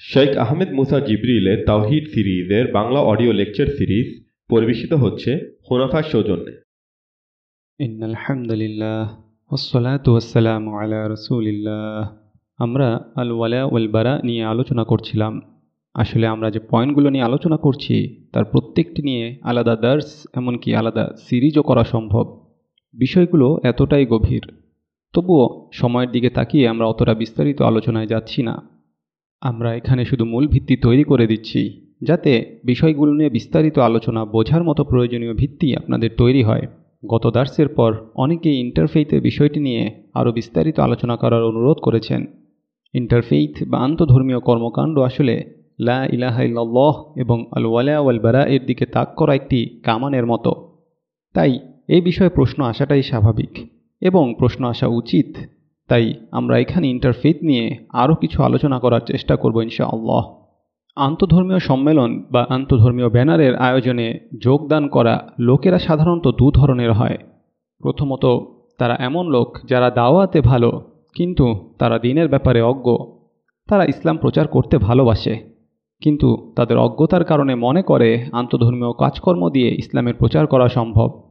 শেখ আহমেদ মুসা জিবরিলের তাওহিদ সিরিজের Bangla audio lecture series পরিবেশিত হচ্ছে হোনাফার সৌজন্যে। আলা আমরা আল ওয়ালা ওয়াল বারা নিয়ে আলোচনা করছিলাম। আসলে আমরা যে পয়েন্টগুলো নিয়ে আলোচনা করছি, তার প্রত্যেকটি নিয়ে আলাদা দার্স, এমনকি আলাদা সিরিজও করা সম্ভব। বিষয়গুলো এতটাই গভীর। তবুও সময়ের দিকে তাকিয়ে আমরা অতটা বিস্তারিত আলোচনায় যাচ্ছি না। আমরা এখানে শুধু মূল ভিত্তি তৈরি করে দিচ্ছি, যাতে বিষয়গুলো নিয়ে বিস্তারিত আলোচনা বোঝার মতো প্রয়োজনীয় ভিত্তি আপনাদের তৈরি হয়। গত দার্সের পর অনেকেই ইন্টারফেইথের বিষয়টি নিয়ে আরও বিস্তারিত আলোচনা করার অনুরোধ করেছেন। ইন্টারফেইথ বা আন্তধর্মীয় কর্মকাণ্ড আসলে লা ইলাহা ইল্লাল্লাহ এবং আল ওয়ালা ওয়াল বারা এর দিকে তাক করা একটি কামানের মতো। তাই এই বিষয়ে প্রশ্ন আসাটাই স্বাভাবিক এবং প্রশ্ন আসা উচিত তাই আমরা এখানে ইন্টারফেথ নিয়ে আরও কিছু আলোচনা করার চেষ্টা করব ইনশাআল্লাহ। আন্তধর্মীয় সম্মেলন বা আন্তধর্মীয় ব্যানারের আয়োজনে যোগদান করা লোকেরা সাধারণত দু ধরনের হয়। প্রথমত, তারা এমন লোক যারা দাওয়াতে ভালো, কিন্তু তারা দিনের ব্যাপারে অজ্ঞ। তারা ইসলাম প্রচার করতে ভালোবাসে, কিন্তু তাদের অজ্ঞতার কারণে মনে করে আন্তধর্মীয় কাজকর্ম দিয়ে ইসলামের প্রচার করা সম্ভব।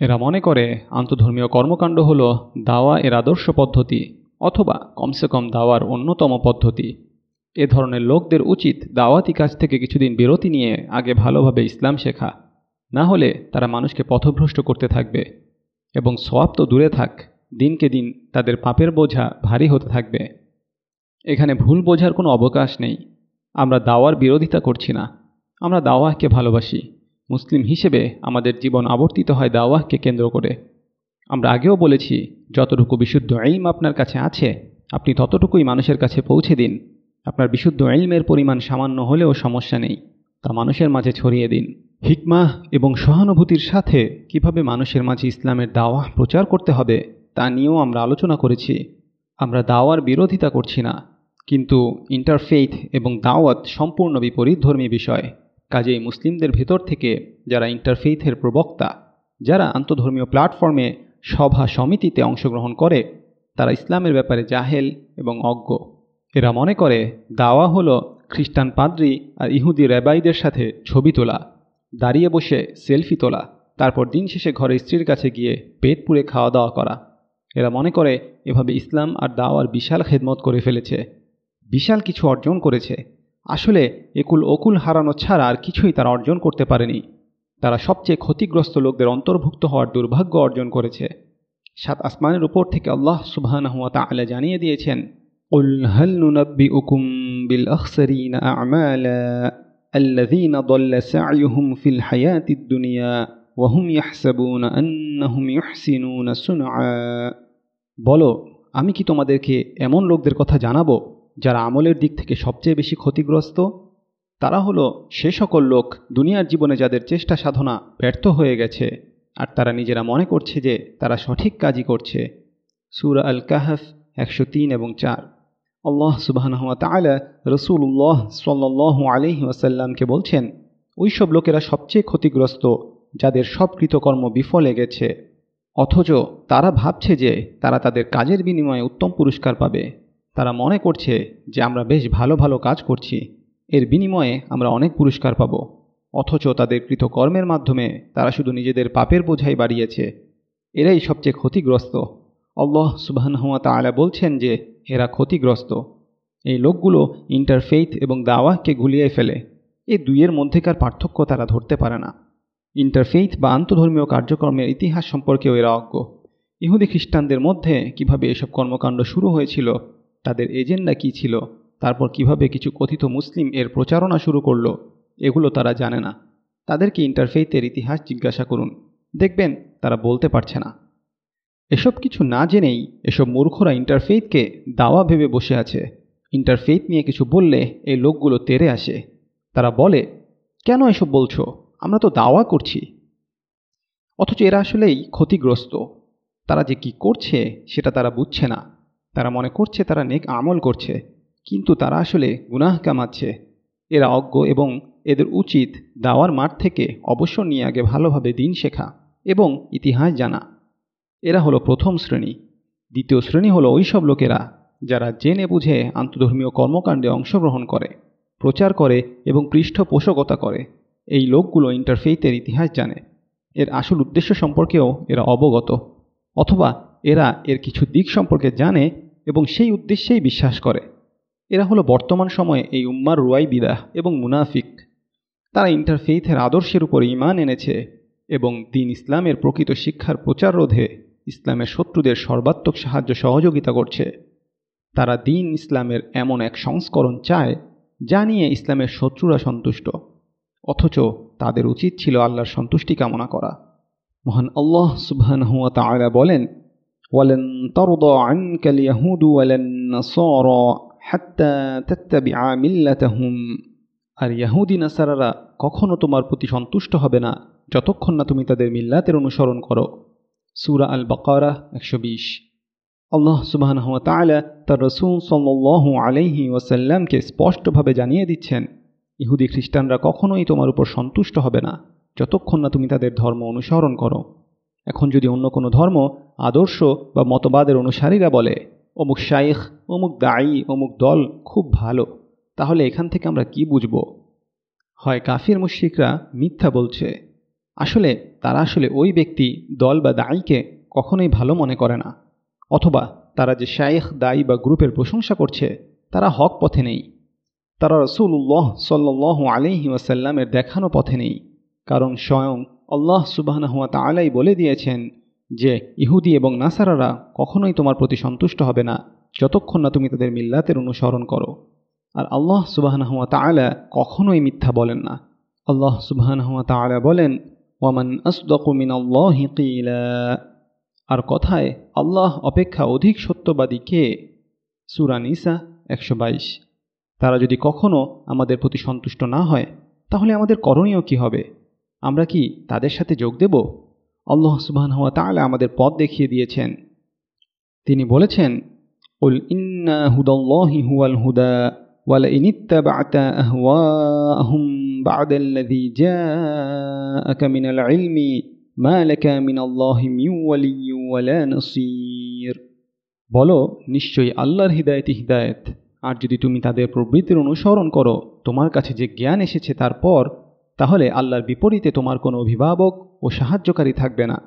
এরা মনে করে আন্তধর্মীয় কর্মকাণ্ড হল দাওয়া এর আদর্শ পদ্ধতি অথবা কমসে কম দাওয়ার অন্যতম পদ্ধতি। এ ধরনের লোকদের উচিত দাওয়াতি কাজ থেকে কিছুদিন বিরতি নিয়ে আগে ভালোভাবে ইসলাম শেখা। না হলে তারা মানুষকে পথভ্রষ্ট করতে থাকবে এবং সোয়াব তো দূরে থাক, দিনকে দিন তাদের পাপের বোঝা ভারী হতে থাকবে। এখানে ভুল বোঝার কোনো অবকাশ নেই। আমরা দাওয়ার বিরোধিতা করছি না। আমরা দাওয়াকে ভালোবাসি। মুসলিম হিসেবে আমাদের জীবন আবর্তিত হয় দাওয়াহকে কেন্দ্র করে। আমরা আগেও বলেছি, যতটুকু বিশুদ্ধ ইলম আপনার কাছে আছে, আপনি ততটুকুই মানুষের কাছে পৌঁছে দিন। আপনার বিশুদ্ধ ইলমের পরিমাণ সামান্য হলেও সমস্যা নেই, তা মানুষের মাঝে ছড়িয়ে দিন। হিকমা এবং সহানুভূতির সাথে কীভাবে মানুষের মাঝে ইসলামের দাওয়া প্রচার করতে হবে, তা নিয়েও আমরা আলোচনা করেছি। আমরা দাওয়ার বিরোধিতা করছি না, কিন্তু ইন্টারফেইথ এবং দাওয়াত সম্পূর্ণ বিপরীত ধর্মী বিষয়। কাজেই মুসলিমদের ভেতর থেকে যারা ইন্টারফেইথের প্রবক্তা, যারা আন্তধর্মীয় প্ল্যাটফর্মে সভা সমিতিতে অংশগ্রহণ করে, তারা ইসলামের ব্যাপারে জাহেল এবং অজ্ঞ। এরা মনে করে, দাওয়া হলো খ্রিস্টান পাদ্রি আর ইহুদি রেবাইদের সাথে ছবি তোলা, দাঁড়িয়ে বসে সেলফি তোলা, তারপর দিন শেষে ঘরে স্ত্রীর কাছে গিয়ে পেট পুড়ে খাওয়া দাওয়া করা। এরা মনে করে, এভাবে ইসলাম আর দাওয়ার বিশাল খেদমত করে ফেলেছে। বিশাল কিছু অর্জন করেছে। আসলে একুল অকুল হারানো ছাড়া আর কিছুই তারা অর্জন করতে পারেনি। তারা সবচেয়ে ক্ষতিগ্রস্ত লোকদের অন্তর্ভুক্ত হওয়ার দুর্ভাগ্য অর্জন করেছে। সাত আসমানের উপর থেকে আল্লাহ সুবাহ তালা জানিয়ে দিয়েছেন বলো, আমি কি তোমাদেরকে এমন লোকদের কথা জানাব? যারা আমলের দিক থেকে সবচেয়ে বেশি ক্ষতিগ্রস্ত, তারা হলো সে সকল লোক দুনিয়ার জীবনে যাদের চেষ্টা সাধনা ব্যর্থ হয়ে গেছে, আর তারা নিজেরা মনে করছে যে তারা সঠিক কাজই করছে। সুরা আল কাহাফ একশো তিন এবং চার। আল্লাহ সুবাহানহাত তালা রসুল্লাহ সাল্লাহ আলহি ওয়াসাল্লামকে বলছেন, ওইসব লোকেরা সবচেয়ে ক্ষতিগ্রস্ত, যাদের সব কৃতকর্ম বিফলে গেছে। অথচ তারা ভাবছে যে তারা তাদের কাজের বিনিময়ে উত্তম পুরস্কার পাবে। তারা মনে করছে যে আমরা বেশ ভালো ভালো কাজ করছি। এর বিনিময়ে আমরা অনেক পুরস্কার পাব। অথচ তাদের কৃতকর্মের মাধ্যমে তারা শুধু নিজেদের পাপের বোঝাই বাড়িয়েছে। এরাই সবচেয়ে ক্ষতিগ্রস্ত। আল্লাহ সুবাহানহুয়া তালা বলছেন যে, এরা ক্ষতিগ্রস্ত। এই লোকগুলো ইন্টারফেইথ এবং দাওয়াহকে গুলিয়ে ফেলে। এই দুইয়ের মধ্যেকার পার্থক্য তারা ধরতে পারে না। ইন্টারফেইথ বা আন্তধর্মীয় কার্যক্রমের ইতিহাস সম্পর্কেও এরা অজ্ঞ। ইহুদি খ্রিস্টানদের মধ্যে কীভাবে এসব কর্মকাণ্ড শুরু হয়েছিল তাদের এজেন্ডা কী ছিল? তারপর কীভাবে কিছু কথিত মুসলিম এর প্রচারণা শুরু করল? এগুলো তারা জানে না। তাদেরকে ইন্টারফেইথের ইতিহাস জিজ্ঞাসা করুন। দেখবেন, তারা বলতে পারছে না। এসব কিছু না জেনেই এসব মূর্খরা ইন্টারফেইথকে দাওয়া ভেবে বসে আছে। ইন্টারফেইথ নিয়ে কিছু বললে এই লোকগুলো তেরে আসে। তারা বলে, কেন এসব বলছো? আমরা তো দাওয়া করছি। অথচ এরা আসলেই ক্ষতিগ্রস্ত। তারা যে কি করছে, সেটা তারা বুঝছে না। তারা মনে করছে তারা নেক আমল করছে, কিন্তু তারা আসলে গুনাহ কামাচ্ছে। এরা অজ্ঞ এবং এদের উচিত দাওয়ার মাঠ থেকে অবসর নিয়ে আগে ভালোভাবে দিন শেখা এবং ইতিহাস জানা। এরা হলো প্রথম শ্রেণি। দ্বিতীয় শ্রেণি হলো ওই সব লোকেরা যারা জেনে বুঝে আন্তধর্মীয় কর্মকাণ্ডে অংশগ্রহণ করে, প্রচার করে এবং পৃষ্ঠপোষকতা করে। এই লোকগুলো ইন্টারফেইথের ইতিহাস জানে। এর আসল উদ্দেশ্য সম্পর্কেও এরা অবগত। অথবা এরা এর কিছু দিক সম্পর্কে জানে এবং সেই উদ্দেশ্যেই বিশ্বাস করে। এরা হলো বর্তমান সময়ে এই উম্মার রুয়াই বিদাহ এবং মুনাফিক। তারা ইন্টারফেইথের আদর্শের উপর ইমান এনেছে এবং দিন ইসলামের প্রকৃত শিক্ষার প্রচার রোধে ইসলামের শত্রুদের সর্বাত্মক সাহায্য সহযোগিতা করছে। তারা দিন ইসলামের এমন এক সংস্করণ চায় যা নিয়ে ইসলামের শত্রুরা সন্তুষ্ট। অথচ তাদের উচিত ছিল আল্লাহর সন্তুষ্টি কামনা করা। মহান আল্লাহ সুবহানাহুয়া তাআলা বলেন ওয়ালান তারদা আনকাল ইয়াহুদু ওয়ালান নাসারা হাত্তা তাত্তাবিআ মিল্লাতাহুম আর ইয়াহুদি নাসারারা কখনো তোমার প্রতি সন্তুষ্ট হবে না যতক্ষণ না তুমি তাদের মিল্লাতের অনুসরণ করো। সুরা আল বাকারা একশো বিশ। আল্লাহ সুবাহ তার রসুল সাল্লাহ আলাইহি ওয়াসাল্লামকে স্পষ্টভাবে জানিয়ে দিচ্ছেন, ইহুদি খ্রিস্টানরা কখনোই তোমার উপর সন্তুষ্ট হবে না যতক্ষণ না তুমি তাদের ধর্ম অনুসরণ করো। এখন যদি অন্য কোনো ধর্ম, আদর্শ বা মতবাদের অনুসারীরা বলে, অমুক শাইখ, অমুক দায়ী অমুক দল খুব ভালো, তাহলে এখান থেকে আমরা কি বুঝব? হয় কাফির মুশ্রিকরা মিথ্যা বলছে। আসলে তারা আসলে ওই ব্যক্তি, দল বা দায়ীকে কখনোই ভালো মনে করে না। অথবা তারা যে শায়েখ দায়ী বা গ্রুপের প্রশংসা করছে, তারা হক পথে নেই। তারা রসুল্লাহ সাল্লাহ আলহি ওয়াসাল্লামের দেখানো পথে নেই, কারণ স্বয়ং আল্লাহ সুবাহনাহুয়া তালাই বলে দিয়েছেন যে, ইহুদি এবং নাসারারা কখনোই তোমার প্রতি সন্তুষ্ট হবে না যতক্ষণ না তুমি তাদের মিল্লাতের অনুসরণ করো। আর আল্লাহ সুবাহনাহুয়া তালা কখনোই মিথ্যা বলেন না। আল্লাহ সুবাহনাহুয়া তালা বলেন, ওয়ামান আসদকুমিন আল্লাহ আর কথায়, আল্লাহ অপেক্ষা অধিক সত্যবাদী কে? সুরানিসা একশো বাইশ। তারা যদি কখনও আমাদের প্রতি সন্তুষ্ট না হয়, তাহলে আমাদের করণীয় কি হবে? আমরা কি তাদের সাথে যোগ দেব? আল্লাহ সুবাহন হওয়া তাহলে আমাদের পথ দেখিয়ে দিয়েছেন। তিনি বলেছেন, উল ইন্না হুদল্লাহি হুয়াল হুদা ওয়াল ইনিত্তাবাতা আহওয়াহুম বাদাল্লাযী জাআকা মিনাল ইলমি মা লাকা মিনাল্লাহি মিন ওয়ালিয়্যিন ওয়ালা নাসীর। বলো, নিশ্চয়ই আল্লাহর হৃদায়তই হৃদায়ত। আর যদি তুমি তাদের প্রবৃত্তির অনুসরণ করো, তোমার কাছে যে জ্ঞান এসেছে তারপর তাহলে আল্লাহর বিপরীতে তোমার কোনো অভিভাবক ও সাহায্যকারী থাকবে না।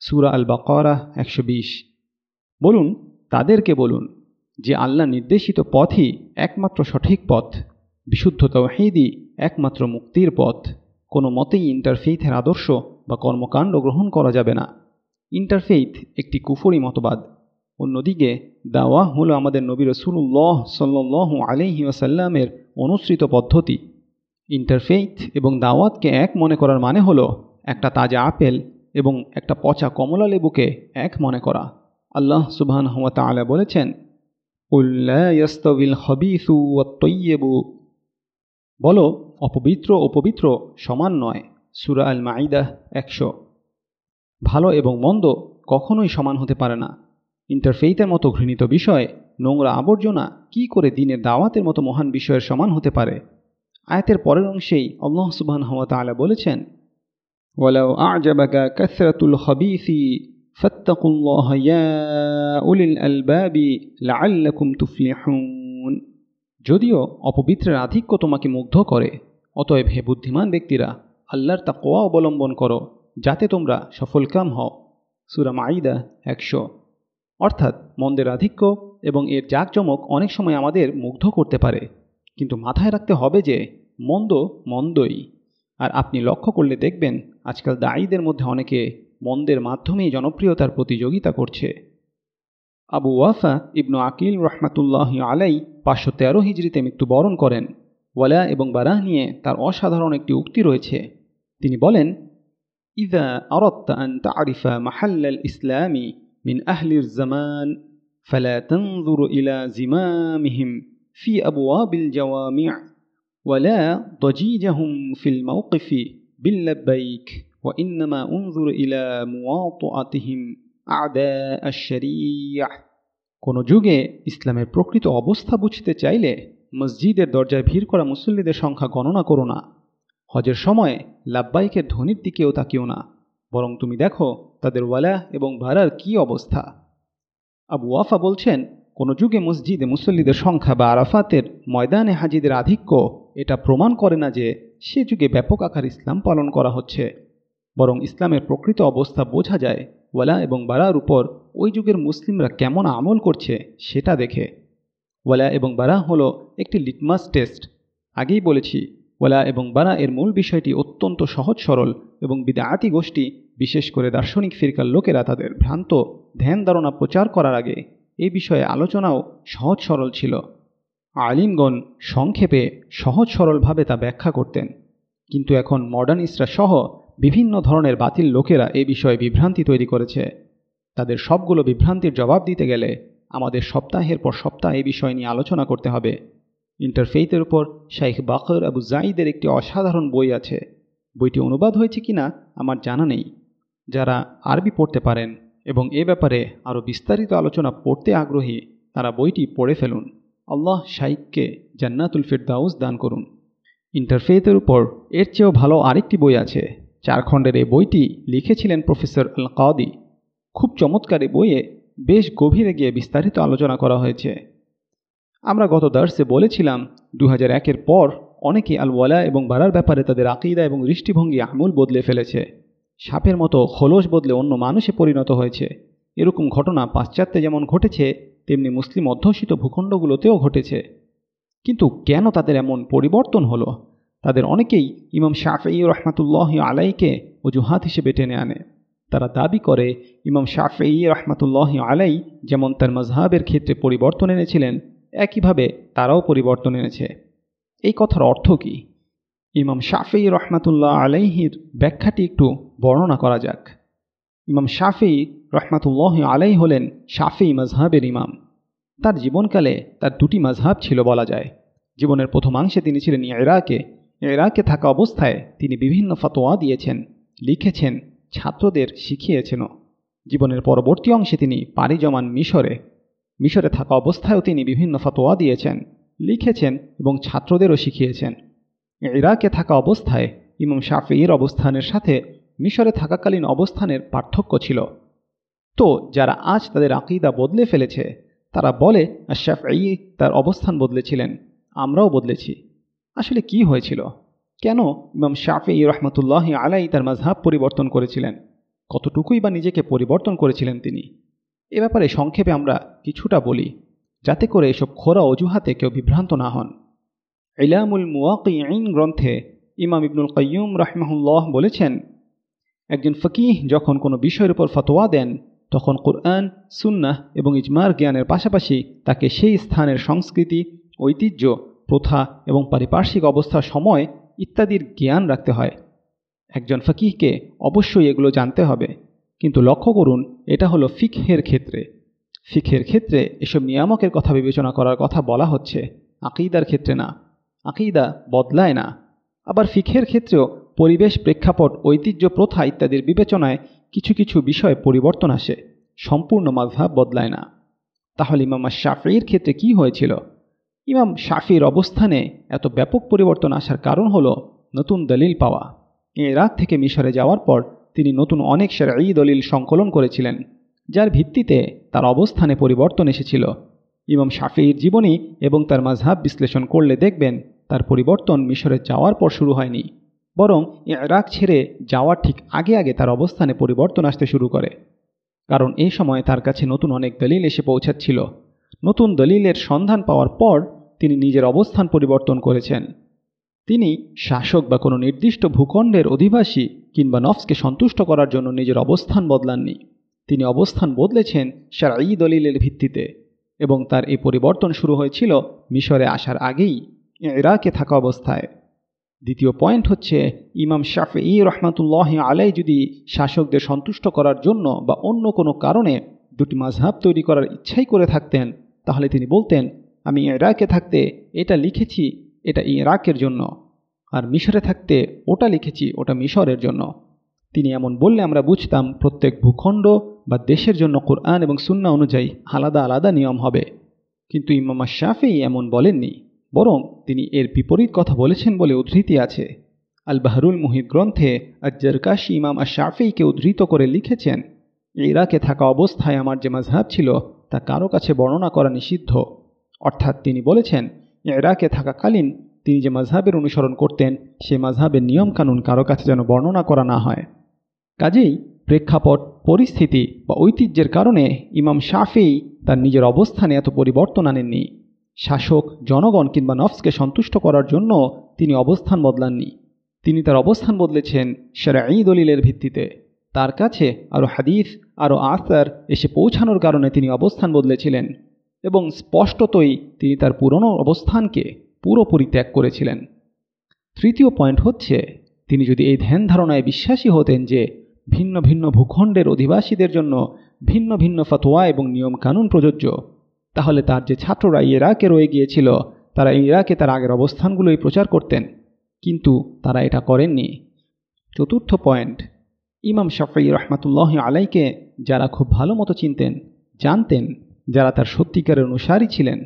সুরা আল বাকরা একশো বিশ। বলুন, তাদেরকে বলুন যে আল্লাহ নির্দেশিত পথই একমাত্র সঠিক পথ, বিশুদ্ধ তৌহিদই একমাত্র মুক্তির পথ। কোনো মতেই ইন্টারফেইথের আদর্শ বা কর্মকাণ্ড গ্রহণ করা যাবে না। ইন্টারফেইথ একটি কুফরি মতবাদ। অন্যদিকে দাওয়া হলো আমাদের নবী রসুল্লাহ সাল্লাহ আলহি ওয়াসাল্লামের অনুসৃত পদ্ধতি। ইন্টারফেইথ এবং দাওয়াতকে এক মনে করার মানে হলো একটা তাজা আপেল এবং একটা পচা কমলা লেবুকে এক মনে করা। আল্লাহ সুবহান হাওয়া তাআলা বলেছেন তৈয়েবু বলো, অপবিত্র ও পবিত্র সমান নয়, সুরা আল মাইদা একশো। ভালো এবং মন্দ কখনোই সমান হতে পারে না। ইন্টারফেইথের মতো ঘৃণিত বিষয়, নোংরা আবর্জনা কি করে দিনের দাওয়াতের মতো মহান বিষয়ের সমান হতে পারে? আয়াতের পরের অংশেই আল্লাহ সুবহান হাওয়া তাআলা বলেছেন ولو أعجبك كثرة الخبيث فاتقوا الله يا أولي الألباب لعلكم تفلحون যদিও অপবিত্রের আধিক্য তোমাকে মুগ্ধ করে অতএব হে বুদ্ধিমান ব্যক্তিরা আল্লাহর তাকোয়া অবলম্বন করো যাতে তোমরা সফলকাম হও সুরা মাইদা একশো অর্থাৎ মন্দের আধিক্য এবং এর জাঁকজমক অনেক সময় আমাদের মুগ্ধ করতে পারে কিন্তু মাথায় রাখতে হবে যে মন্দ মন্দই। আর আপনি লক্ষ্য করলে দেখবেন, আজকাল দায়ীদের মধ্যে অনেকে মন্দের মাধ্যমেই জনপ্রিয়তার প্রতিযোগিতা করছে। আবু ওয়াফা ইবনু আকিল রহমাতুল্লাহ আলাই পাঁচশো তেরো হিজড়িতে মৃত্যুবরণ করেন। ওয়ালা এবং বারাহ নিয়ে তার অসাধারণ একটি উক্তি রয়েছে। তিনি বলেন, ইদা আরত্তা আন তারিফা মাহাল্লাল ইসলামী মিন আহলির জামান, ফালা তনজুর ইলা জিমামিহিম ফি আবু আবিল জওয়ামিয়া ولا ضجيجهم في الموقف باللبيك وإنما انظر إلى مواطأتهم أعداء الشريع কোনো যুগে ইসলামের প্রকৃত অবস্থা বুঝতে চাইলে মসজিদের দরজায় ভিড় করা মুসল্লিদের সংখ্যা গণনা করো না হজের সময় লাব্বাইকের ধ্বনির দিকেও তাকিও না বরং তুমি দেখো তাদের ওয়ালা এবং ভাড়ার কি অবস্থা আবু ওয়াফা বলছেন কোনো যুগে মসজিদে মুসল্লিদের সংখ্যা বা আরাফাতের ময়দানে হাজিদের আধিক্য এটা প্রমাণ করে না যে সে যুগে ব্যাপক আকার ইসলাম পালন করা হচ্ছে। বরং ইসলামের প্রকৃত অবস্থা বোঝা যায় ওয়ালা এবং বারার উপর ওই যুগের মুসলিমরা কেমন আমল করছে সেটা দেখে। ওয়ালা এবং বারা হলো একটি লিটমাস টেস্ট। আগেই বলেছি, ওয়ালা এবং বারা এর মূল বিষয়টি অত্যন্ত সহজ সরল এবং বিদায়াতি গোষ্ঠী, বিশেষ করে দার্শনিক ফিরকার লোকেরা তাদের ভ্রান্ত, ধ্যান ধারণা প্রচার করার আগে এই বিষয়ে আলোচনাও সহজ সরল ছিল। আলিমগণ সংক্ষেপে সহজ সরলভাবে তা ব্যাখ্যা করতেন। কিন্তু এখন মডার্নিস্টরা সহ বিভিন্ন ধরনের বাতিল লোকেরা এ বিষয়ে বিভ্রান্তি তৈরি করেছে। তাদের সবগুলো বিভ্রান্তির জবাব দিতে গেলে আমাদের সপ্তাহের পর সপ্তাহ এ বিষয় নিয়ে আলোচনা করতে হবে। ইন্টারফেইথের উপর শাইখ বাকর আবু জাইদের একটি অসাধারণ বই আছে। বইটি অনুবাদ হয়েছে কিনা আমার জানা নেই। যারা আরবি পড়তে পারেন এবং এ ব্যাপারে আরও বিস্তারিত আলোচনা পড়তে আগ্রহী তারা বইটি পড়ে ফেলুন। আল্লাহ শাইককে জান্নাতুল ফিরদাউস দান করুন। ইন্টারফেথের উপর এর চেয়েও ভালো আরেকটি বই আছে। চার খণ্ডের এই বইটি লিখেছিলেন প্রফেসর আল কাদি খুব চমৎকার বইয়ে বেশ গভীরে গিয়ে বিস্তারিত আলোচনা করা হয়েছে। আমরা গত দার্সে বলেছিলাম দু হাজার একের পর অনেকে আল ওয়ালা এবং বাড়ার ব্যাপারে তাদের আকিদা এবং দৃষ্টিভঙ্গি আমূল বদলে ফেলেছে। সাপের মতো খোলস বদলে অন্য মানুষে পরিণত হয়েছে। এরকম ঘটনা পাশ্চাত্যে যেমন ঘটেছে, তেমনি মুসলিম অধ্যুষিত ভূখণ্ডগুলোতেও ঘটেছে। কিন্তু কেন তাদের এমন পরিবর্তন হলো? তাদের অনেকেই ইমাম শাফি রহমাতুল্লাহ আলাইকে অজুহাত হিসেবে টেনে আনে। তারা দাবি করে, ইমাম শাফি রহমাতুল্লাহ আলাই যেমন তার মজহাবের ক্ষেত্রে পরিবর্তন এনেছিলেন, একইভাবে তারাও পরিবর্তন এনেছে। এই কথার অর্থ কী? ইমাম শাফি রহমাতুল্লাহ আলাইহির ব্যাখ্যাটি একটু বর্ণনা করা যাক। ইমাম শাফি রহমাতুল্লাহ আলাই হলেন শাফি মজহাবের ইমাম। তার জীবনকালে তার দুটি মজহাব ছিল বলা যায়। জীবনের প্রথমাংশে তিনি ছিলেন ইরাকে। ইরাকে থাকা অবস্থায় তিনি বিভিন্ন ফতোয়া দিয়েছেন, লিখেছেন, ছাত্রদের শিখিয়েছেনও। জীবনের পরবর্তী অংশে তিনি পাড়ি জমান মিশরে। মিশরে থাকা অবস্থায়ও তিনি বিভিন্ন ফতোয়া দিয়েছেন, লিখেছেন এবং ছাত্রদেরও শিখিয়েছেন। ইরাকে থাকা অবস্থায় ইমাম শাফির অবস্থানের সাথে মিশরে থাকাকালীন অবস্থানের পার্থক্য ছিল। তো যারা আজ তাদের আকিদা বদলে ফেলেছে, তারা বলে শাফি তার অবস্থান বদলেছিলেন, আমরাও বদলেছি। আসলে কি হয়েছিল? কেন ইমাম শাফি রহমতুল্লাহ আলাই তার মাঝহাব পরিবর্তন করেছিলেন? কতটুকুই বা নিজেকে পরিবর্তন করেছিলেন তিনি? এ ব্যাপারে সংক্ষেপে আমরা কিছুটা বলি, যাতে করে এসব খোরা অজুহাতে কেউ বিভ্রান্ত না হন। ইলামুল মুওয়াকিন গ্রন্থে ইমাম ইবনুল কাইয়ুম রাহমাহুল্লাহ বলেছেন, একজন ফকিহ যখন কোনো বিষয়ের উপর ফতোয়া দেন, তখন কোরআন, সুন্নাহ এবং ইজমার জ্ঞানের পাশাপাশি তাকে সেই স্থানের সংস্কৃতি, ঐতিহ্য, প্রথা এবং পারিপার্শ্বিক অবস্থার সময় ইত্যাদির জ্ঞান রাখতে হয়। একজন ফকিহকে অবশ্যই এগুলো জানতে হবে, কিন্তু লক্ষ্য করুন, এটা হলো ফিকহের ক্ষেত্রে। ফিকহের ক্ষেত্রে এসব নিয়ামকের কথা বিবেচনা করার কথা বলা হচ্ছে, আকিদার ক্ষেত্রে না। আকিদা বদলায় না। আবার ফিখের ক্ষেত্রেও পরিবেশ প্রেক্ষাপট, ঐতিহ্য প্রথা ইত্যাদির বিবেচনায় কিছু কিছু বিষয়ে পরিবর্তন আসে। সম্পূর্ণ মাঝহাব বদলায় না। তাহলে ইমাম শাফির ক্ষেত্রে কি হয়েছিল? ইমাম শাফির অবস্থানে এত ব্যাপক পরিবর্তন আসার কারণ হলো নতুন দলিল পাওয়া। এরাক থেকে মিশরে যাওয়ার পর তিনি নতুন অনেক সেরাই দলিল সংকলন করেছিলেন, যার ভিত্তিতে তার অবস্থানে পরিবর্তন এসেছিল। ইমাম শাফির জীবনী এবং তার মাঝহাব বিশ্লেষণ করলে দেখবেন তার পরিবর্তন মিশরে যাওয়ার পর শুরু হয়নি, বরং ইরাক ছেড়ে যাওয়ার ঠিক আগে আগে তার অবস্থানে পরিবর্তন আসতে শুরু করে। কারণ এই সময় তার কাছে নতুন অনেক দলিল এসে পৌঁছাচ্ছিল। নতুন দলিলের সন্ধান পাওয়ার পর তিনি নিজের অবস্থান পরিবর্তন করেছেন। তিনি শাসক বা কোনো নির্দিষ্ট ভূখণ্ডের অধিবাসী কিংবা নফসকে সন্তুষ্ট করার জন্য নিজের অবস্থান বদলাননি। তিনি অবস্থান বদলেছেন সারাই দলিলের ভিত্তিতে এবং তার এই পরিবর্তন শুরু হয়েছিল মিশরে আসার আগেই। ইরাকে থাকা অবস্থায়। দ্বিতীয় পয়েন্ট হচ্ছে, ইমাম শাফে ই রহমাতুল্লাহ আলাই যদি শাসকদের সন্তুষ্ট করার জন্য বা অন্য কোনো কারণে দুটি মাঝহাব তৈরি করার ইচ্ছাই করে থাকতেন, তাহলে তিনি বলতেন, আমি ইরাকে থাকতে এটা লিখেছি, এটা ইরাকের জন্য। আর মিশরে থাকতে ওটা লিখেছি, ওটা মিশরের জন্য। তিনি এমন বললে আমরা বুঝতাম, প্রত্যেক ভূখণ্ড বা দেশের জন্য কোরআন এবং সুন্না অনুযায়ী আলাদা আলাদা নিয়ম হবে। কিন্তু ইমামা শাফি এমন বলেননি। বরং তিনি এর বিপরীত কথা বলেছেন বলে উদ্ধৃতি আছে। আল বাহরুল মুহিদ গ্রন্থে আজ্জারকাশি ইমাম শাফিকে উদ্ধৃত করে লিখেছেন, ইরাকে থাকা অবস্থায় আমার যে মাঝহাব ছিল, তা কারও কাছে বর্ণনা করা নিষিদ্ধ। অর্থাৎ তিনি বলেছেন, ইরাকে থাকাকালীন তিনি যে মাঝহাবের অনুসরণ করতেন, সে মাঝহাবের নিয়মকানুন কারও কাছে যেন বর্ণনা করা না হয়। কাজেই প্রেক্ষাপট, পরিস্থিতি বা ঐতিহ্যের কারণে ইমাম শাফেই তার নিজের অবস্থানে এত পরিবর্তন আনেননি। শাসক জনগণ কিংবা নফসকে সন্তুষ্ট করার জন্য তিনি অবস্থান বদলাননি। তিনি তার অবস্থান বদলেছেন সেরাই দলিলের ভিত্তিতে। তার কাছে আরও হাদিস, আরও আসার এসে পৌঁছানোর কারণে তিনি অবস্থান বদলেছিলেন এবং স্পষ্টতই তিনি তার পুরনো অবস্থানকে পুরোপুরি ত্যাগ করেছিলেন। তৃতীয় পয়েন্ট হচ্ছে, তিনি যদি এই ধ্যান ধারণায় বিশ্বাসী হতেন যে ভিন্ন ভিন্ন ভূখণ্ডের অধিবাসীদের জন্য ভিন্ন ভিন্ন ফতোয়া এবং নিয়মকানুন প্রযোজ্য তাহলে তার যে ছাত্ররা ইরাকে রয়ে গিয়েছিল, তারা ইরাকে তার আগের অবস্থানগুলোই প্রচার করতেন। কিন্তু তারা এটা করেননি। চতুর্থ পয়েন্ট, ইমাম শাফি রহমাতুল্লাহ আলাইকে যারা খুব ভালো মতো চিনতেন, জানতেন যারা তার সত্যিকারের অনুসারী ছিলেন,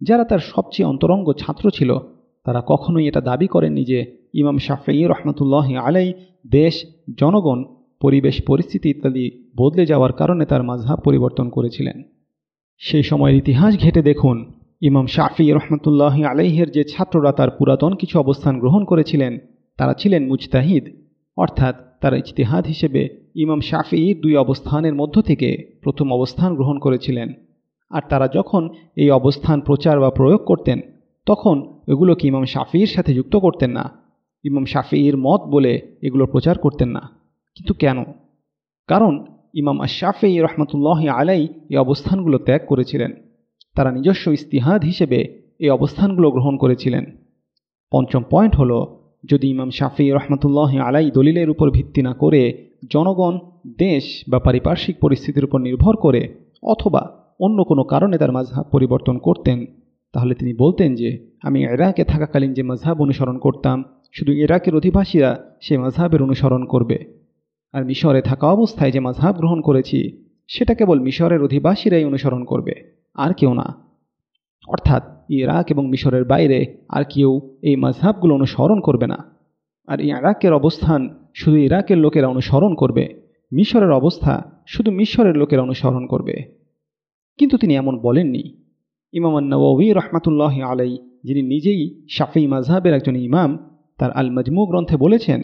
যারা তার সবচেয়ে অন্তরঙ্গ ছাত্র ছিল, তারা কখনোই এটা দাবি করেননি যে ইমাম শাফি রহমতুল্লাহ আলাই দেশ, জনগণ, পরিবেশ, পরিস্থিতি ইত্যাদি বদলে যাওয়ার কারণে তার মাঝহাব পরিবর্তন করেছিলেন। সেই সময়ের ইতিহাস ঘেটে দেখুন। ইমাম শাফি রহমতুল্লাহ আলাইহের যে ছাত্ররা তার পুরাতন কিছু অবস্থান গ্রহণ করেছিলেন, তারা ছিলেন মুজতাহিদ। অর্থাৎ তারা ইজতিহাদ হিসেবে ইমাম শাফির দুই অবস্থানের মধ্য থেকে প্রথম অবস্থান গ্রহণ করেছিলেন। আর তারা যখন এই অবস্থান প্রচার বা প্রয়োগ করতেন, তখন এগুলোকে ইমাম শাফির সাথে যুক্ত করতেন না। ইমাম শাফির মত বলে এগুলো প্রচার করতেন না। কিন্তু কেন? কারণ ইমাম আশাফি রহমতুল্লাহ আলাই এই অবস্থানগুলো ত্যাগ করেছিলেন। তারা নিজস্ব ইস্তিহাদ হিসেবে এই অবস্থানগুলো গ্রহণ করেছিলেন। পঞ্চম পয়েন্ট হলো, যদি ইমাম শাফি রহমতুল্লাহ আলাই দলিলের উপর ভিত্তি না করে জনগণ, দেশ বা পারিপার্শ্বিক পরিস্থিতির উপর নির্ভর করে অথবা অন্য কোনো কারণে তার মাঝহাব পরিবর্তন করতেন, তাহলে তিনি বলতেন যে, আমি ইরাকে থাকাকালীন যে মাঝহাব অনুসরণ করতাম, শুধু ইরাকের অধিবাসীরা সে মাঝহাবের অনুসরণ করবে। আর মিশরে থাকা অবস্থায় যে মাঝহাব গ্রহণ করেছি, সেটা কেবল মিশরের অধিবাসীরাই অনুসরণ করবে, আর কেউ না। অর্থাৎ ইরাক এবং মিশরের বাইরে আর কেউ এই মাঝহাবগুলো অনুসরণ করবে না। আর ইরাকের অবস্থান শুধু ইরাকের লোকেরা অনুসরণ করবে, মিশরের অবস্থা শুধু মিশরের লোকেরা অনুসরণ করবে। কিন্তু তিনি এমন বলেননি। ইমাম নবী রহমাতুল্লাহ আলাই যিনি নিজেই শাফি মাঝহাবের একজন ইমাম, তার আল মজমু গ্রন্থে বলেছেন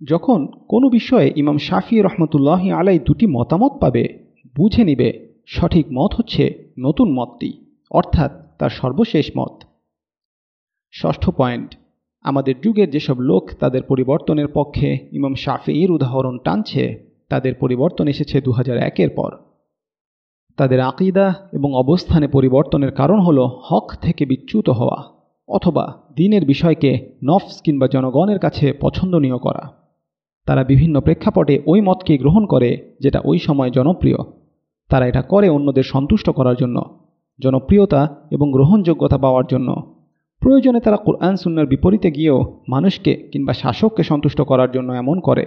যখন কোনো বিষয়ে ইমাম শাফি রহমতুল্লাহ আলাই দুটি মতামত পাবে, বুঝে নিবে সঠিক মত হচ্ছে নতুন মতটি, অর্থাৎ তার সর্বশেষ মত। ষষ্ঠ পয়েন্ট, আমাদের যুগের যেসব লোক তাদের পরিবর্তনের পক্ষে ইমাম শাফির উদাহরণ টানছে, তাদের পরিবর্তন এসেছে দু হাজার একের পর। তাদের আকিদা এবং অবস্থানে পরিবর্তনের কারণ হল হক থেকে বিচ্যুত হওয়া, অথবা দিনের বিষয়কে নফস কিংবা জনগণের কাছে পছন্দনীয় করা। তারা বিভিন্ন প্রেক্ষাপটে ওই মতকে গ্রহণ করে যেটা ওই সময় জনপ্রিয়। তারা এটা করে অন্যদের সন্তুষ্ট করার জন্য, জনপ্রিয়তা এবং গ্রহণযোগ্যতা পাওয়ার জন্য। প্রয়োজনে তারা কোরআন সুন্নার বিপরীতে গিয়েও মানুষকে কিংবা শাসককে সন্তুষ্ট করার জন্য এমন করে।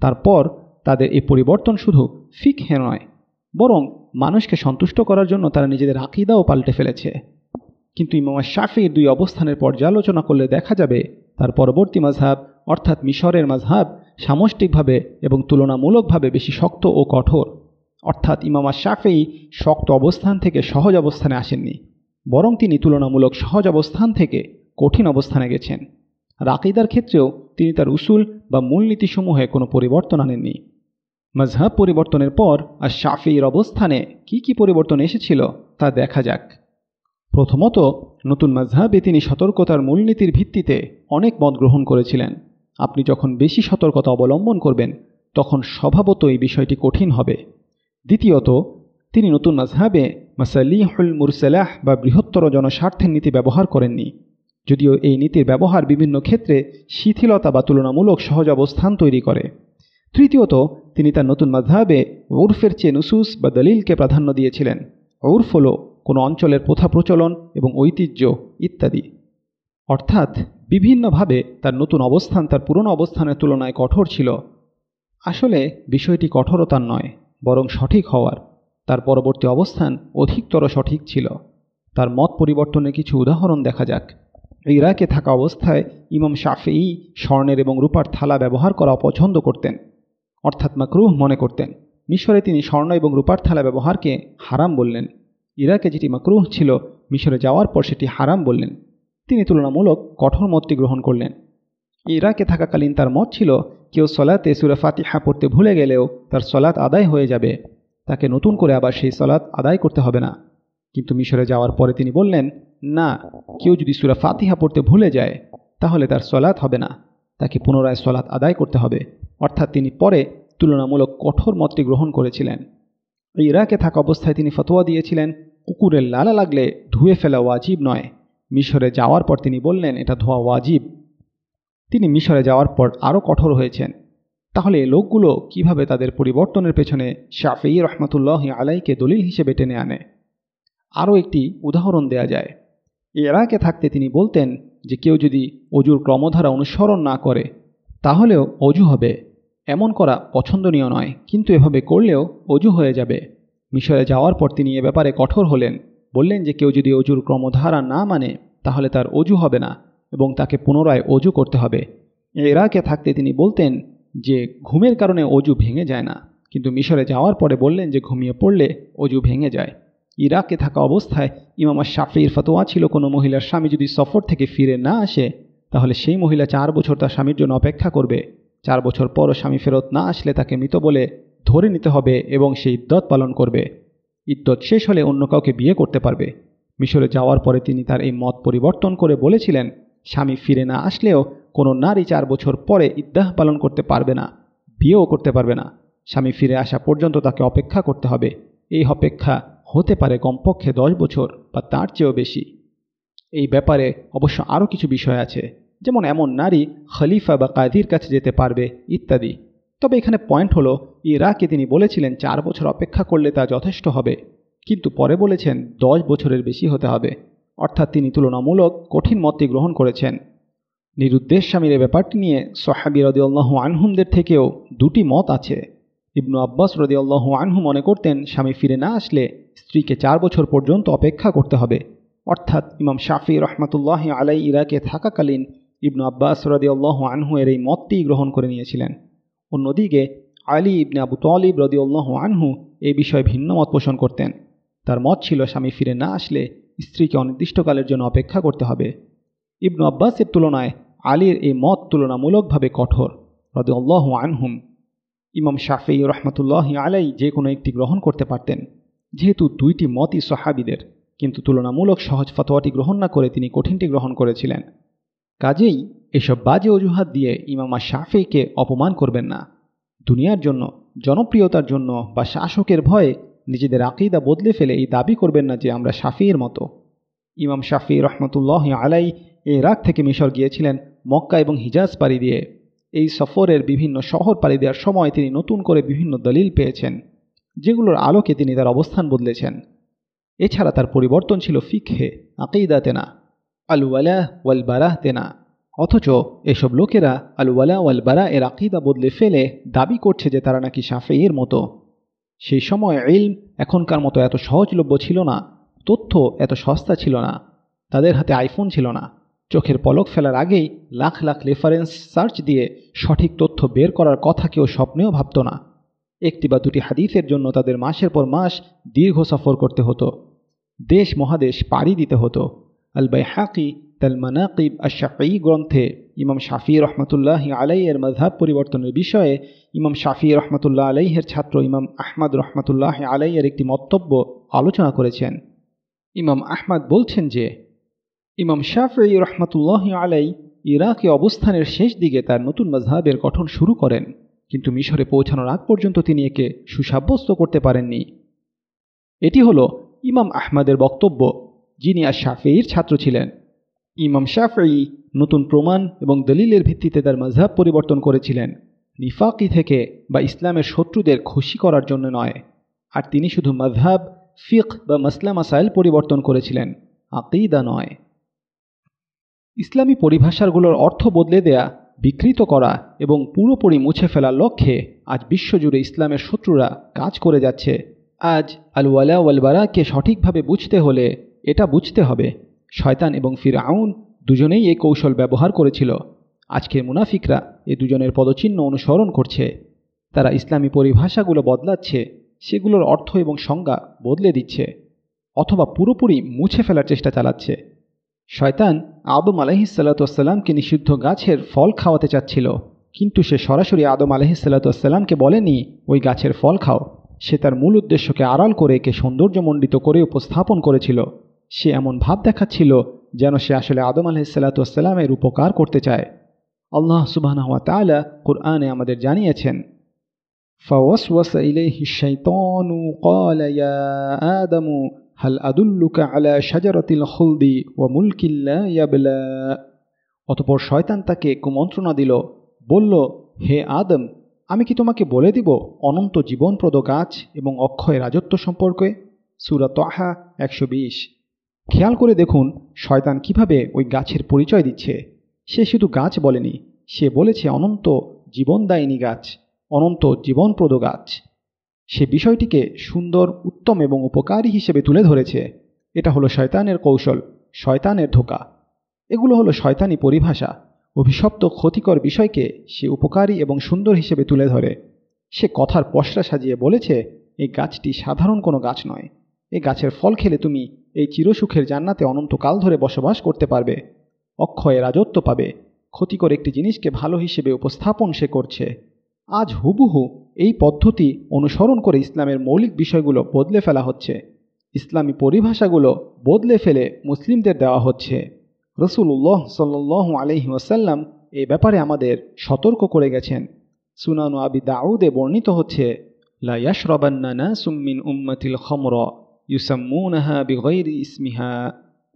তারপর তাদের এই পরিবর্তন শুধু ফিক ফিকহে নয়, বরং মানুষকে সন্তুষ্ট করার জন্য তারা নিজেদের আকিদাও পাল্টে ফেলেছে। কিন্তু ইমামা শাফির দুই অবস্থানের পর্যালোচনা করলে দেখা যাবে তার পরবর্তী মাঝহাব অর্থাৎ মিশরের মাঝহাব সামষ্টিকভাবে এবং তুলনামূলকভাবে বেশি শক্ত ও কঠোর। অর্থাৎ ইমামা শাফেই শক্ত অবস্থান থেকে সহজ অবস্থানে আসেননি, বরং তিনি তুলনামূলক সহজ অবস্থান থেকে কঠিন অবস্থানে গেছেন। রাকিদার ক্ষেত্রেও তিনি তার উসুল বা মূলনীতিসমূহে কোনো পরিবর্তন আনেননি। মজহাব পরিবর্তনের পর আর শাফির অবস্থানে কি কি পরিবর্তন এসেছিল তা দেখা যাক। প্রথমত, নতুন মজহাবে তিনি সতর্কতার মূলনীতির ভিত্তিতে অনেক মত গ্রহণ করেছিলেন। আপনি যখন বেশি সতর্কতা অবলম্বন করবেন, তখন স্বভাবত এই বিষয়টি কঠিন হবে। দ্বিতীয়ত, তিনি নতুন মাঝহাবে মাসালিহুল মুরসালাহ বা বৃহত্তর জনস্বার্থের নীতি ব্যবহার করেননি। যদিও এই নীতির ব্যবহার বিভিন্ন ক্ষেত্রে শিথিলতা বা তুলনামূলক সহজ অবস্থান তৈরি করে। তৃতীয়ত, তিনি তার নতুন মাঝহাবে উর্ফের চেয়ে নুসুস বা দলিলকে প্রাধান্য দিয়েছিলেন। উর্ফ হল কোনো অঞ্চলের প্রথা প্রচলন এবং ঐতিহ্য ইত্যাদি। অর্থাৎ বিভিন্নভাবে তার নতুন অবস্থান তার পুরনো অবস্থানের তুলনায় কঠোর ছিল। আসলে বিষয়টি কঠোরতার নয়, বরং সঠিক হওয়ার। তার পরবর্তী অবস্থান অধিকতর সঠিক ছিল। তার মত পরিবর্তনের কিছু উদাহরণ দেখা যাক। ইরাকে থাকা অবস্থায় ইমাম শাফেই স্বর্ণের এবং রূপার থালা ব্যবহার করা অপছন্দ করতেন, অর্থাৎ মাকরুহ মনে করতেন। মিশরে তিনি স্বর্ণ এবং রূপার থালা ব্যবহারকে হারাম বললেন। ইরাকে যেটি মাকরুহ ছিল, মিশরে যাওয়ার পর সেটি হারাম বললেন। তিনি তুলনামূলক কঠোর মতটি গ্রহণ করলেন। ইরাকে থাকাকালীন তার মত ছিল, কেউ সলাতে সুরা ফাতিহা পড়তে ভুলে গেলেও তার সলাৎ আদায় হয়ে যাবে। তাকে নতুন করে আবার সেই সলাৎ আদায় করতে হবে না। কিন্তু মিশরে যাওয়ার পরে তিনি বললেন, না, কেউ যদি সুরা ফাতিহা পড়তে ভুলে যায়, তাহলে তার সলাৎ হবে না। তাকে পুনরায় সলাৎ আদায় করতে হবে। অর্থাৎ তিনি পরে তুলনামূলক কঠোর মতটি গ্রহণ করেছিলেন। ইরাকে থাকা অবস্থায় তিনি ফতোয়া দিয়েছিলেন, কুকুরের লালা লাগলে ধুয়ে ফেলা ওয়াজিব নয়। মিশরে যাওয়ার পর তিনি বললেন, এটা ধোয়া ওয়াজিব। তিনি মিশরে যাওয়ার পর আরও কঠোর হয়েছেন। তাহলে এই লোকগুলো কীভাবে তাদের পরিবর্তনের পেছনে শাফি রহমতুল্লাহ আলাইকে দলিল হিসেবে টেনে আনে? আরও একটি উদাহরণ দেয়া যায়। এরাকে থাকতে তিনি বলতেন যে, কেউ যদি অজুর ক্রমধারা অনুসরণ না করে, তাহলেও অজু হবে। এমন করা পছন্দনীয় নয়, কিন্তু এভাবে করলেও অজু হয়ে যাবে। মিশরে যাওয়ার পর তিনি এ ব্যাপারে কঠোর হলেন। বললেন যে কেউ যদি অজুর ক্রমধারা না মানে তাহলে তার অজু হবে না এবং তাকে পুনরায় অজু করতে হবে। এরাকে থাকতে তিনি বলতেন যে, ঘুমের কারণে অজু ভেঙে যায় না। কিন্তু মিশরে যাওয়ার পরে বললেন যে, ঘুমিয়ে পড়লে অজু ভেঙে যায়। ইরাকে থাকা অবস্থায় ইমামা শাফির ফতোয়া ছিল, কোনো মহিলার স্বামী যদি সফর থেকে ফিরে না আসে, তাহলে সেই মহিলা চার বছর তার স্বামীর জন্য অপেক্ষা করবে। চার বছর পরও স্বামী ফেরত না আসলে তাকে মৃত বলে ধরে নিতে হবে এবং সেই ইদ্যত পালন করবে। ইদ্যত শেষ হলে অন্য কাউকে বিয়ে করতে পারবে। মিশরে যাওয়ার পরে তিনি তার এই মত পরিবর্তন করে বলেছিলেন, স্বামী ফিরে না আসলেও কোনো নারী চার বছর পরে ইদ্যাহ পালন করতে পারবে না, বিয়েও করতে পারবে না। স্বামী ফিরে আসা পর্যন্ত তাকে অপেক্ষা করতে হবে। এই অপেক্ষা হতে পারে কমপক্ষে দশ বছর বা তার চেয়েও বেশি। এই ব্যাপারে অবশ্য আরও কিছু বিষয় আছে, যেমন এমন নারী খলিফা বা কাদির কাছে যেতে পারবে, ইত্যাদি। তবে এখানে পয়েন্ট হলো, ইরাকে তিনি বলেছিলেন চার বছর অপেক্ষা করলে তা যথেষ্ট হবে। কিন্তু পরে বলেছেন দশ বছরের বেশি হতে হবে। অর্থাৎ তিনি তুলনামূলক কঠিন মতটি গ্রহণ করেছেন। নিরুদ্দেশ স্বামীর এ ব্যাপারটি নিয়ে সোহাবি রদিউল্লাহ আনহুমদের থেকেও দুটি মত আছে। ইবনু আব্বাস রদিউল্লাহ আনহু মনে করতেন, স্বামী ফিরে না আসলে স্ত্রীকে চার বছর পর্যন্ত অপেক্ষা করতে হবে। অর্থাৎ ইমাম শাফি রহমাতুল্লাহ আলাই ইরাকে থাকাকালীন ইবনু আব্বাস রদিউল্লাহ আনহু এর এই মতটি গ্রহণ করে নিয়েছিলেন। অন্যদিকে আলী ইবনে আবু তলিব রদিউল্লাহ আনহু এই বিষয়ে ভিন্ন মত পোষণ করতেন। তার মত ছিল, স্বামী ফিরে না আসলে স্ত্রীকে অনির্দিষ্টকালের জন্য অপেক্ষা করতে হবে। ইবনু আব্বাসের তুলনায় আলীর এই মত তুলনামূলকভাবে কঠোর রদিউল্লাহ আনহুম। ইমাম শাফি রহমতুল্লাহ আলাই যে কোনো একটি গ্রহণ করতে পারতেন, যেহেতু দুইটি মতই সহাবিদের, কিন্তু তুলনামূলক সহজ ফতোয়াটি গ্রহণ না করে তিনি কঠিনটি গ্রহণ করেছিলেন। কাজেই এসব বাজে অজুহাত দিয়ে ইমামা শাফিকে অপমান করবেন না। দুনিয়ার জন্য, জনপ্রিয়তার জন্য বা শাসকের ভয়ে নিজেদের আকিদা বদলে ফেলে এই দাবি করবেন না যে আমরা শাফির মতো। ইমাম শাফি রহমতুল্লাহ আলাই এরাক থেকে মিশর গিয়েছিলেন মক্কা এবং হিজাজ পাড়ি দিয়ে। এই সফরের বিভিন্ন শহর পাড়ি দেওয়ার সময় তিনি নতুন করে বিভিন্ন দলিল পেয়েছেন, যেগুলোর আলোকে তিনি তার অবস্থান বদলেছেন। এছাড়া তার পরিবর্তন ছিল ফিকহে, আকিদাতে না আল ওয়ালা ওয়াল বারাহতে না। অথচ এসব লোকেরা আল ওয়ালা বারা এর আকিদা বদলে ফেলে দাবি করছে যে তারা নাকি সাফেইয়ের মতো। সেই সময় ইলম এখনকার মতো এত সহজলভ্য ছিল না, তথ্য এত সস্তা ছিল না, তাদের হাতে আইফোন ছিল না। চোখের পলক ফেলার আগেই লাখ লাখ রেফারেন্স সার্চ দিয়ে সঠিক তথ্য বের করার কথা কেউ স্বপ্নেও ভাবত না। একটি বা দুটি হাদিফের জন্য তাদের মাসের পর মাস দীর্ঘ সফর করতে হতো। দেশ মহাদেশ পাড়ি দিতে হতো। আল বাইহাকি তাল মানাকিব আশাফি গ্রন্থে ইমাম শাফি রহমতুল্লাহ আলাইয়ের মজহাব পরিবর্তনের বিষয়ে ইমাম শাফি রহমতুল্লাহ আলাইহের ছাত্র ইমাম আহমদ রহমতুল্লাহ আলাইয়ের একটি মন্তব্য আলোচনা করেছেন। ইমাম আহমদ বলছেন যে, ইমাম শাফি রহমতুল্লাহ আলাই ইরাকে অবস্থানের শেষ দিকে তার নতুন মজহাবের গঠন শুরু করেন, কিন্তু মিশরে পৌঁছানোর আগ পর্যন্ত তিনি একে সুসাব্যস্ত করতে পারেননি। এটি হলো ইমাম আহমদের বক্তব্য যিনি আর শাফির ছাত্র ছিলেন। ইমাম শাফি নতুন প্রমাণ এবং দলিলের ভিত্তিতে তার মজহাব পরিবর্তন করেছিলেন। নিফাকি থেকে বা ইসলামের শত্রুদের খুশি করার জন্য নয়। আর তিনি শুধু মজহাব ফিক বা মাসলা মাসাইল পরিবর্তন করেছিলেন। আকিদা নয়। ইসলামী পরিভাষাগুলোর অর্থ বদলে দেয়া, বিকৃত করা এবং পুরোপুরি মুছে ফেলার লক্ষ্যে আজ বিশ্বজুড়ে ইসলামের শত্রুরা কাজ করে যাচ্ছে। আজ আল ওয়ালা ওয়ালবারাকে সঠিকভাবে বুঝতে হলে এটা বুঝতে হবে। শয়তান এবং ফির আউন দুজনেই এই কৌশল ব্যবহার করেছিল। আজকের মুনাফিকরা এ দুজনের পদচিহ্ন অনুসরণ করছে। তারা ইসলামী পরিভাষাগুলো বদলাচ্ছে, সেগুলোর অর্থ এবং সংজ্ঞা বদলে দিচ্ছে, অথবা পুরোপুরি মুছে ফেলার চেষ্টা চালাচ্ছে। শয়তান আদম আলহিসাল্লাতুয়াসাল্লামকে নিষিদ্ধ গাছের ফল খাওয়াতে চাচ্ছিল, কিন্তু সে সরাসরি আদম আলহিসাল্লাতুয়াসাল্লামকে বলেনি, ওই গাছের ফল খাও। সে তার মূল উদ্দেশ্যকে আড়াল করে একে সৌন্দর্যমণ্ডিত করে উপস্থাপন করেছিল। সে এমন ভাব দেখাচ্ছিল যেন সে আসলে আদম আলহিসাল্লাতুয়াসাল্লামের উপকার করতে চায় আল্লাহ সুবাহ তালা কুরআনে আমাদের জানিয়েছেন فوسوس إليه الشيطان قال يا آدم هل أدلك على شجرة الخلد وملك لا يبلى অতপর শয়তান তাকে কুমন্ত্রণা দিল বলল হে আদম আমি কি তোমাকে বলে দিব অনন্ত জীবনপ্রদ গাছ এবং অক্ষয় রাজত্ব সম্পর্কে সুরা তহা একশো বিশ খেয়াল করে দেখুন শয়তান কীভাবে ওই গাছের পরিচয় দিচ্ছে। সে শুধু গাছ বলেনি, সে বলেছে অনন্ত জীবনদায়িনী গাছ, অনন্ত জীবনপ্রদ গাছ। সে বিষয়টিকে সুন্দর, উত্তম এবং উপকারী হিসেবে তুলে ধরেছে। এটা হলো শয়তানের কৌশল, শয়তানের ধোকা। এগুলো হলো শয়তানি পরিভাষা, অভিশপ্ত ক্ষতিকর বিষয়কে সে উপকারী এবং সুন্দর হিসেবে তুলে ধরে। সে কথার পশরা সাজিয়ে বলেছে, এই গাছটি সাধারণ কোনো গাছ নয়। এই গাছের ফল খেলে তুমি এই চিরসুখের জান্নাতে অনন্তকাল ধরে বসবাস করতে পারবে। অক্ষয়ে রাজত্ব পাবে। ক্ষতিকর একটি জিনিসকে ভালো হিসেবে উপস্থাপন সে করছে। আজ হুবহু এই পদ্ধতি অনুসরণ করে ইসলামের মৌলিক বিষয়গুলো বদলে ফেলা হচ্ছে। ইসলামী পরিভাষাগুলো বদলে ফেলে মুসলিমদের দেওয়া হচ্ছে। রসুল্লাহ সাল্লাহ আলহি ওয়াসাল্লাম এ ব্যাপারে আমাদের সতর্ক করে গেছেন। সুনানু আবি দাউদে বর্ণিত হচ্ছে, লা ইয়াশরাবান্না সুম্মিন উম্মাতিল খমর। ইউসাম্মুনাহা বিগৈরি ইসমিহা।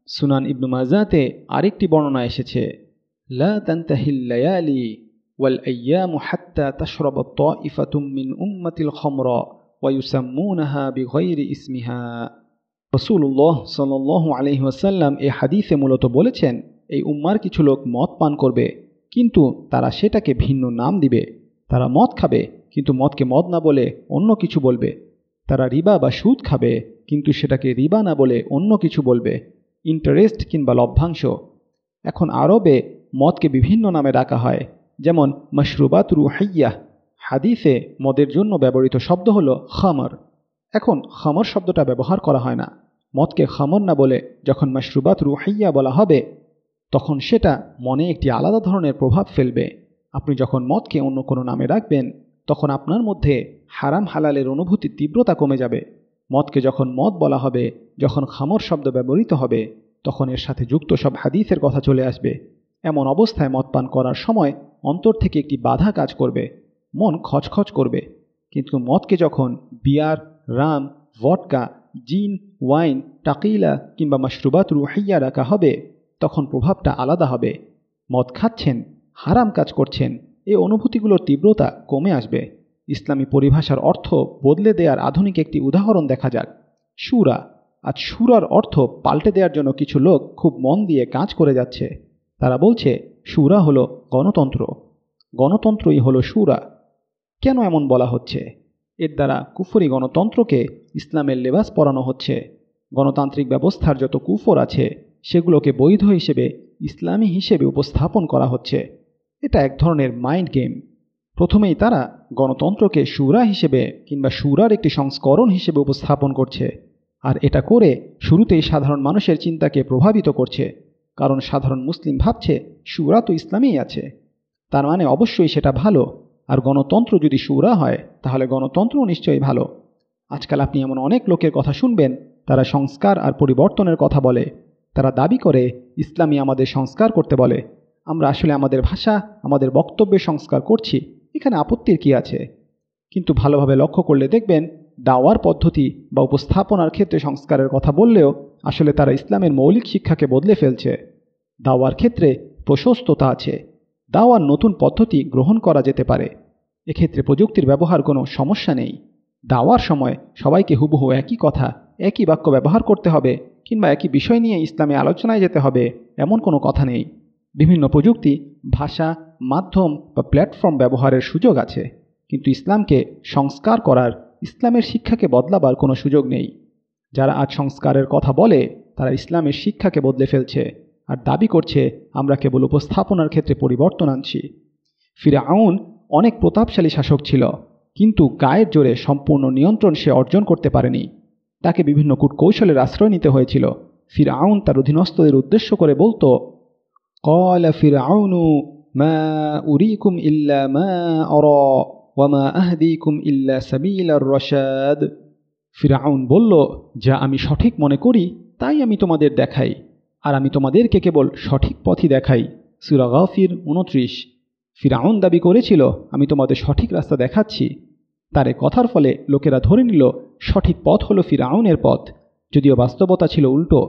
সুনান ইবনু মাজাতে আরেকটি বর্ণনা এসেছে, লা তান্তাহিল্লায়ালি ওয়াল তাশরাব ওয়া সাল্লাহ মূলত বলেছেন, এই উম্মার কিছু লোক মদ পান করবে, কিন্তু তারা সেটাকে ভিন্ন নাম দিবে। তারা মদ খাবে, কিন্তু মদকে মদ না বলে অন্য কিছু বলবে। তারা রিবা বা সুদ খাবে, কিন্তু সেটাকে রিবা না বলে অন্য কিছু বলবে ইন্টারেস্ট কিংবা লভ্যাংশ। এখন আরবে মদকে বিভিন্ন নামে ডাকা হয়, যেমন মশরুবাত রুহাইয়া। হাদিসে মদের জন্য ব্যবহৃত শব্দ হল খামর। এখন খামর শব্দটা ব্যবহার করা হয় না। মদকে খামর না বলে যখন মশরুবাত রুহাইয়া বলা হবে, তখন সেটা মনে একটি আলাদা ধরনের প্রভাব ফেলবে। আপনি যখন মদকে অন্য কোনো নামে রাখবেন তখন আপনার মধ্যে হারাম হালালের অনুভূতির তীব্রতা কমে যাবে। মদকে যখন মদ বলা হবে, যখন খামর শব্দ ব্যবহৃত হবে, তখন এর সাথে যুক্ত সব হাদিসের কথা চলে আসবে। এমন অবস্থায় মদ পান করার সময় অন্তর থেকে একটি বাধা কাজ করবে, মন খচখচ করবে। কিন্তু মদকে যখন বিয়ার, রাম ভটকা জিন, ওয়াইন, টাকিলা কিংবা মাশরুবাত রুহাইয়া রাখা হবে, তখন প্রভাবটা আলাদা হবে। মদ খাচ্ছেন, হারাম কাজ করছেন এই অনুভূতিগুলোর তীব্রতা কমে আসবে। ইসলামী পরিভাষার অর্থ বদলে দেওয়ার আধুনিক একটি উদাহরণ দেখা যাক। সুরা। আজ সুরার অর্থ পাল্টে দেওয়ার জন্য কিছু লোক খুব মন দিয়ে কাজ করে যাচ্ছে। তারা বলছে, সুরা হলো গণতন্ত্র। গণতন্ত্রই হলো সুরা। কেন এমন বলা হচ্ছে? এর দ্বারা কুফরি গণতন্ত্রকে ইসলামের লেবাস পরানো হচ্ছে। গণতান্ত্রিক ব্যবস্থার যত কুফর আছে, সেগুলোকে বৈধ হিসেবে ইসলামী হিসেবে উপস্থাপন করা হচ্ছে। এটা এক ধরনের মাইন্ড গেম প্রথমেই তারা গণতন্ত্রকে সুরা হিসেবে কিংবা সুরার একটি সংস্করণ হিসেবে উপস্থাপন করছে, আর এটা করে শুরুতেই সাধারণ মানুষের চিন্তাকে প্রভাবিত করছে, কারণ সাধারণ মুসলিম ভাবছে সুরা তো ইসলামেই আছে। তার মানে অবশ্যই সেটা ভালো, আর গণতন্ত্র যদি সুরা হয়, তাহলে গণতন্ত্র নিশ্চয়ই ভালো। আজকাল আপনি এমন অনেক লোকের কথা শুনবেন, তারা সংস্কার আর পরিবর্তনের কথা বলে। তারা দাবি করে ইসলামী আমাদের সংস্কার করতে বলে। আমরা আসলে আমাদের ভাষা, আমাদের বক্তব্যে সংস্কার করছি। এখানে আপত্তির কি আছে? কিন্তু ভালোভাবে লক্ষ্য করলে দেখবেন, দাওয়ার পদ্ধতি বা উপস্থাপনার ক্ষেত্রে সংস্কারের কথা বললেও আসলে তারা ইসলামের মৌলিক শিক্ষাকে বদলে ফেলছে। দাওয়ার ক্ষেত্রে প্রশস্ততা আছে। দাওয়ার নতুন পদ্ধতি গ্রহণ করা যেতে পারে। এক্ষেত্রে প্রযুক্তির ব্যবহার কোনো সমস্যা নেই। দাওয়ার সময় সবাইকে হুবহু একই কথা, একই বাক্য ব্যবহার করতে হবে কিংবা একই বিষয় নিয়ে ইসলামে আলোচনায় যেতে হবে, এমন কোনো কথা নেই। বিভিন্ন প্রযুক্তি, ভাষা, মাধ্যম বা প্ল্যাটফর্ম ব্যবহারের সুযোগ আছে, কিন্তু ইসলামকে সংস্কার করার, ইসলামের শিক্ষাকে বদলাবার কোনো সুযোগ নেই। যারা আজ সংস্কারের কথা বলে, তারা ইসলামের শিক্ষাকে বদলে ফেলছে, আর দাবি করছে, আমরা কেবল উপস্থাপনার ক্ষেত্রে পরিবর্তন আনছি। ফিরে আউন অনেক প্রতাপশালী শাসক ছিল, কিন্তু গায়ের জোরে সম্পূর্ণ নিয়ন্ত্রণ সে অর্জন করতে পারেনি। তাকে বিভিন্ন কূটকৌশলের আশ্রয় নিতে হয়েছিল। ফির আউন তার অধীনস্থদের উদ্দেশ্য করে বলতো قال فرعون ما أريكم إلا ما أرى وما أهديكم إلا سبيل الرشاد ফিরাউন বলল যা আমি সঠিক মনে করি তাই আমি তোমাদের দেখাই আর আমি তোমাদেরকে কেবল সঠিক পথই দেখাই সুরা গাফির উনত্রিশ ফিরাউন দাবি করেছিল আমি তোমাদের সঠিক রাস্তা দেখাচ্ছি তার এ কথার ফলে লোকেরা ধরে নিল সঠিক পথ হলো ফিরাউনের পথ যদিও বাস্তবতা ছিল উল্টো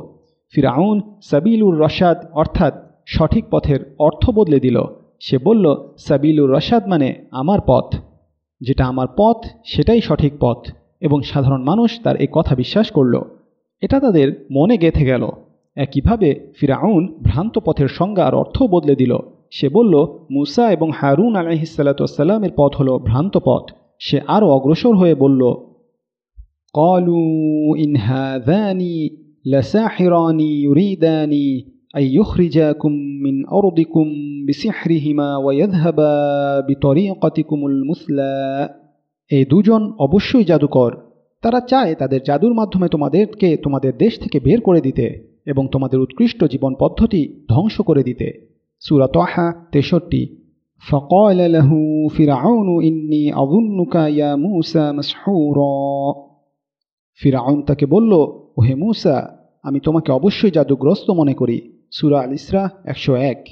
ফিরাউন সাবিলুর রশাদ অর্থাৎ সঠিক পথের অর্থ বদলে দিল। সে বলল, সাবিলুর রশাদ মানে আমার পথ। যেটা আমার পথ, সেটাই সঠিক পথ। এবং সাধারণ মানুষ তার এ কথা বিশ্বাস করল। এটা তাদের মনে গেঁথে গেল। একইভাবে ফিরাউন ভ্রান্ত পথের সংজ্ঞা আর অর্থ বদলে দিল। সে বলল, মুসা এবং হারুন আলাহিসাল্লাতামের পথ হলো ভ্রান্ত পথ। সে আরও অগ্রসর হয়ে বলল, কলু ইনহাদানি লসাহিরানি ইউরিদানি أن يخرجاكم من أرضكم بسحرهما ويذهبا بطريقتكم المثلى এই দুজন অবশ্যই জাদুকর তারা চায় তাদের জাদুর মাধ্যমে তোমাদেরকে তোমাদের দেশ থেকে বের করে দিতে এবং তোমাদের উৎকৃষ্ট জীবন পদ্ধতি ধ্বংস করে দিতে সুরা তহা তেষট্টি فقال له فرعون إني أظنك يا موسى مسحورا ফিরাউন তাকে বলল ওহে মুসা আমি তোমাকে অবশ্যই জাদুগ্রস্ত মনে করি সুরা আল ইসরা একশো এক।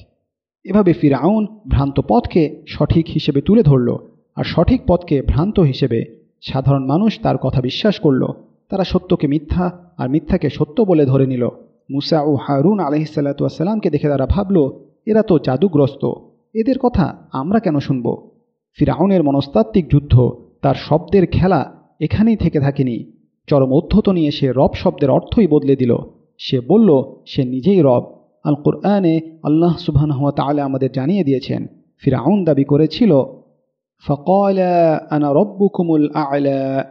এভাবে ফিরাউন ভ্রান্ত পথকে সঠিক হিসেবে তুলে ধরল আর সঠিক পথকে ভ্রান্ত হিসেবে সাধারণ মানুষ তার কথা বিশ্বাস করল। তারা সত্যকে মিথ্যা আর মিথ্যাকে সত্য বলে ধরে নিল। মুসা ও হারুন আলহিসাল্লাতুয়াসাল্লামকে দেখে তারা ভাবল, এরা তো জাদুগ্রস্ত। এদের কথা আমরা কেন শুনব? ফিরাউনের মনস্তাত্ত্বিক যুদ্ধ, তার শব্দের খেলা এখানেই থেকে থাকেনি। চরম অধ্যত নিয়ে সে রব শব্দের অর্থই বদলে দিল। সে বলল, সে নিজেই রব। আল কুরআনে আল্লাহ সুবহান হওয়া তাহলে আমাদের জানিয়ে দিয়েছেন, ফিরাউন দাবি করেছিল, ফকল আনা রব্বুকুমুল আলা।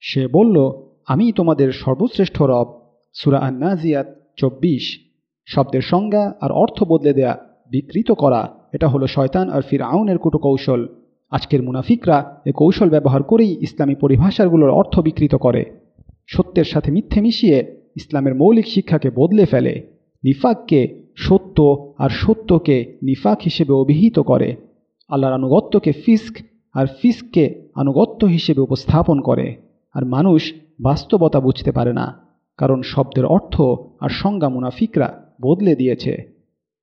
সে বলল, আমি তোমাদের সর্বশ্রেষ্ঠ রব। সুরা আন্নাজিয়াত চব্বিশ, শব্দের সংজ্ঞা আর অর্থ বদলে দেয়া, বিকৃত করা, এটা হলো শয়তান আর ফিরাউনের কৌশল আজকের মুনাফিকরা এ কৌশল ব্যবহার করেই ইসলামী পরিভাষাগুলোর অর্থ বিকৃত করে। সত্যের সাথে মিথ্যে মিশিয়ে ইসলামের মৌলিক শিক্ষাকে বদলে ফেলে। নিফাককে সত্য আর সত্যকে নিফাক হিসেবে অভিহিত করে। আল্লাহর আনুগত্যকে ফিস্ক আর ফিস্ককে আনুগত্য হিসেবে উপস্থাপন করে। আর মানুষ বাস্তবতা বুঝতে পারে না, কারণ শব্দের অর্থ আর সংজ্ঞা মুনাফিকরা বদলে দিয়েছে।